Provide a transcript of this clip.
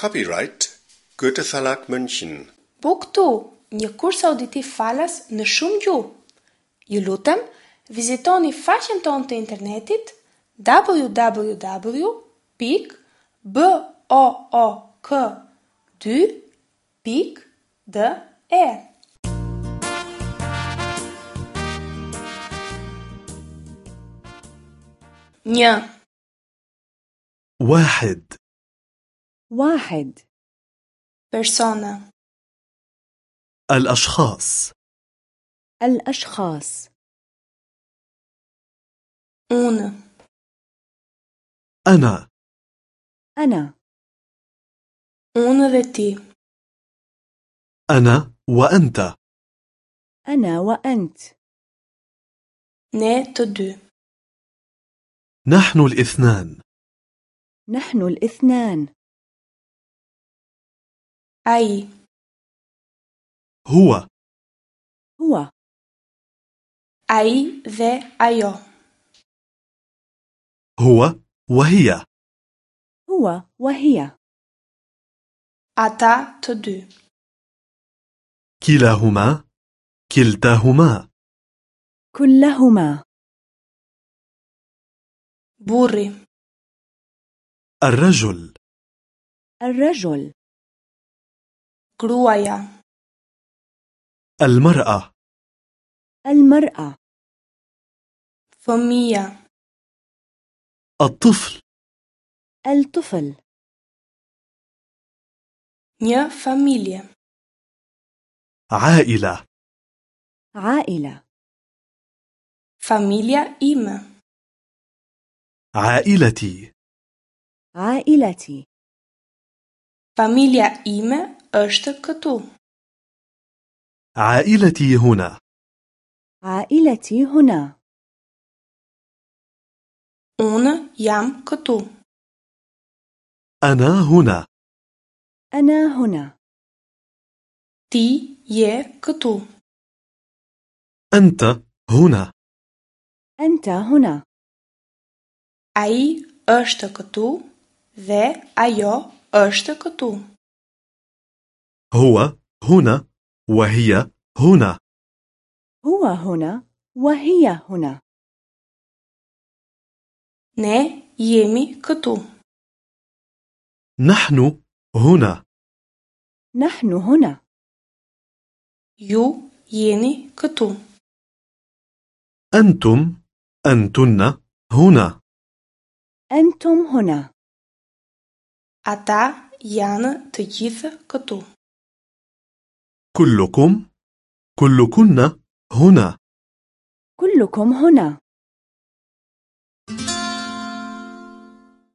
Copyright Goethe Verlag München. Buk tu, një kurs auditiv falas në shumë gjuhë. Ju lutem, vizitoni faqen tonë të internetit www.book2.de Një, واحد واحد. Persona, الأشخاص. الأشخاص. Unë, أنا. أنا. Unë dhe ti, أنا وأنت. أنا وأنت. Ne të dy, نحن الاثنان. نحن الاثنان. Ai, هو. هو. ai dhe ajo, هو وهي. هو وهي. të dy, كلاهما. كلتاهما. كلهما. burri, الرجل. الرجل. Gruaja, المرأة. المرأة. fëmija, الطفل. الطفل. një familje, عائلة. عائلة. familja ime, عائلتي. عائلتي. familja ime është këtu, عائلتي هنا عائلتي هنا unë jam këtu, أنا هنا أنا هنا ti je këtu, أنت هنا أنت هنا ai është këtu dhe ajo është këtu, هو هنا وهي هنا. هو هنا وهي هنا. Ne jemi këtu, نحن هنا. نحن هنا. Ju jeni këtu, أنتم أنتن هنا. أنتم هنا. Janë të gjithë këtu, كلكم كلكن هنا. كلكم هنا.